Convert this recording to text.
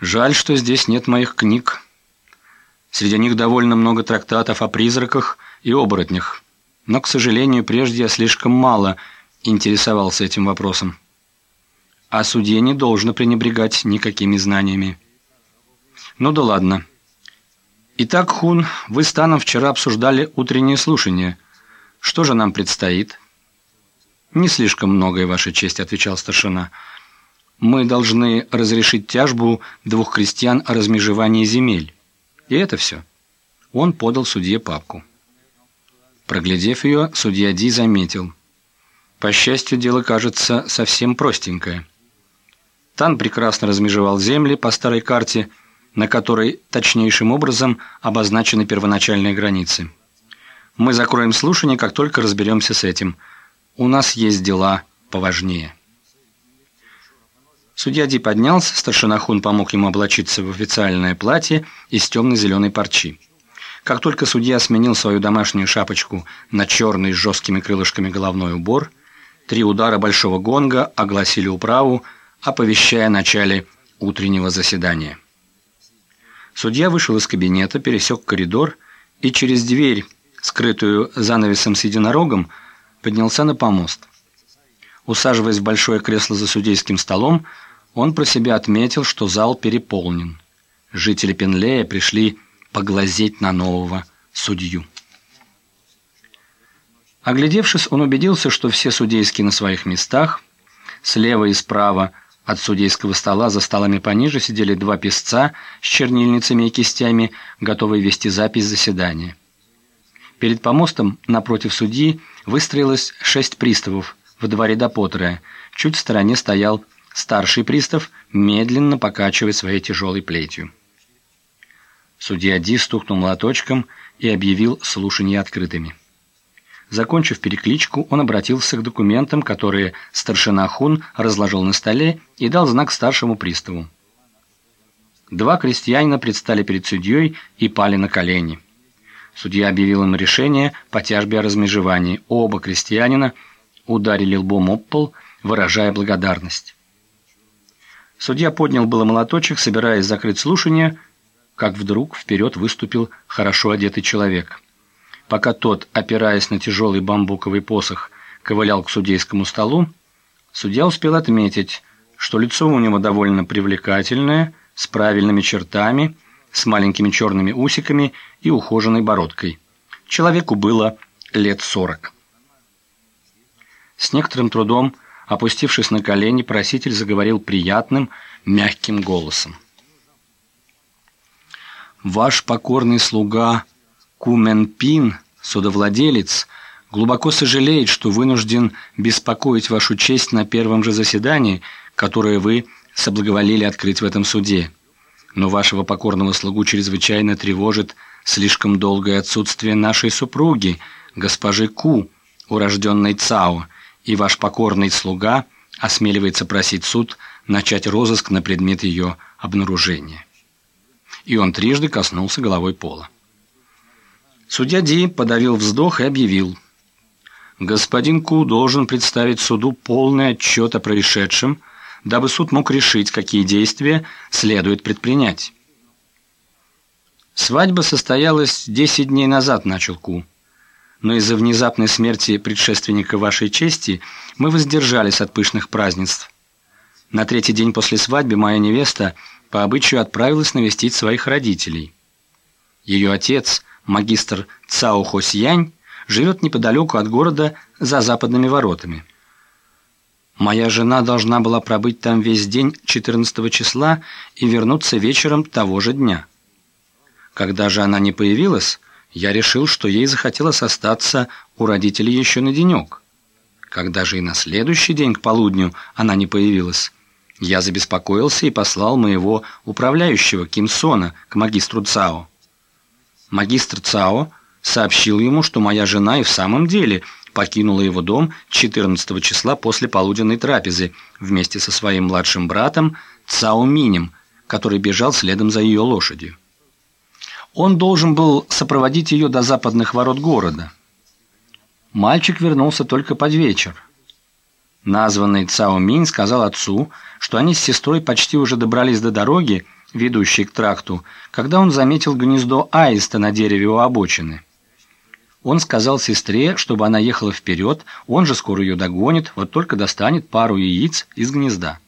Жаль, что здесь нет моих книг. Среди них довольно много трактатов о призраках и оборотнях. Но, к сожалению, прежде я слишком мало интересовался этим вопросом. А судье не должно пренебрегать никакими знаниями. Ну да ладно. Итак, Хун, вы с Таном вчера обсуждали утреннее слушание. Что же нам предстоит? Не слишком многое, Ваша честь, отвечал старшина. Мы должны разрешить тяжбу двух крестьян о размежевании земель. И это все. Он подал судье папку. Проглядев ее, судья Ди заметил. По счастью, дело кажется совсем простенькое. Тан прекрасно размежевал земли по старой карте, на которой точнейшим образом обозначены первоначальные границы. Мы закроем слушание, как только разберемся с этим. У нас есть дела поважнее. Судья Ди поднялся, старшина Хун помог ему облачиться в официальное платье из темно-зеленой парчи. Как только судья сменил свою домашнюю шапочку на черный с жесткими крылышками головной убор, три удара большого гонга огласили управу, оповещая о начале утреннего заседания. Судья вышел из кабинета, пересек коридор и через дверь, скрытую занавесом с единорогом, поднялся на помост. Усаживаясь в большое кресло за судейским столом, он про себя отметил, что зал переполнен. Жители Пенлея пришли поглазеть на нового судью. Оглядевшись, он убедился, что все судейские на своих местах. Слева и справа от судейского стола за столами пониже сидели два писца с чернильницами и кистями, готовые вести запись заседания. Перед помостом напротив судьи выстроилось шесть приставов в два ряда по Чуть в стороне стоял старший пристав, медленно покачивая своей тяжелой плетью. Судья Ди стукнул молоточком и объявил слушания открытыми. Закончив перекличку, он обратился к документам, которые старшина Хун разложил на столе и дал знак старшему приставу. Два крестьянина предстали перед судьей и пали на колени. Судья объявил им решение по тяжбе о размежевании. Оба крестьянина ударили лбом об пол, выражая благодарность. Судья поднял было молоточек, собираясь закрыть слушание, как вдруг вперед выступил хорошо одетый человек. Пока тот, опираясь на тяжелый бамбуковый посох, ковылял к судейскому столу, судья успел отметить, что лицо у него довольно привлекательное, с правильными чертами, с маленькими черными усиками и ухоженной бородкой. Человеку было лет сорок. С некоторым трудом, опустившись на колени, проситель заговорил приятным, мягким голосом. «Ваш покорный слуга Куменпин, судовладелец, глубоко сожалеет, что вынужден беспокоить вашу честь на первом же заседании, которое вы соблаговолили открыть в этом суде. Но вашего покорного слугу чрезвычайно тревожит слишком долгое отсутствие нашей супруги, госпожи Ку, урожденной Цао, и ваш покорный слуга осмеливается просить суд начать розыск на предмет ее обнаружения. И он трижды коснулся головой пола. Судья Ди подавил вздох и объявил. Господин Ку должен представить суду полный отчет о происшедшем, дабы суд мог решить, какие действия следует предпринять. Свадьба состоялась 10 дней назад, начал Ку но из-за внезапной смерти предшественника вашей чести мы воздержались от пышных празднеств. На третий день после свадьбы моя невеста по обычаю отправилась навестить своих родителей. Ее отец, магистр Цао Хосьянь, живет неподалеку от города за западными воротами. Моя жена должна была пробыть там весь день 14 числа и вернуться вечером того же дня. Когда же она не появилась, я решил, что ей захотелось остаться у родителей еще на денек. Когда же и на следующий день к полудню она не появилась, я забеспокоился и послал моего управляющего Кимсона к магистру Цао. Магистр Цао сообщил ему, что моя жена и в самом деле покинула его дом 14 числа после полуденной трапезы вместе со своим младшим братом Цао Минем, который бежал следом за ее лошадью. Он должен был сопроводить ее до западных ворот города. Мальчик вернулся только под вечер. Названный Цао Минь сказал отцу, что они с сестрой почти уже добрались до дороги, ведущей к тракту, когда он заметил гнездо аиста на дереве у обочины. Он сказал сестре, чтобы она ехала вперед, он же скоро ее догонит, вот только достанет пару яиц из гнезда.